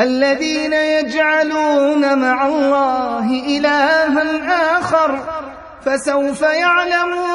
الذين يجعلون مع الله إلها آخر فسوف يعلمون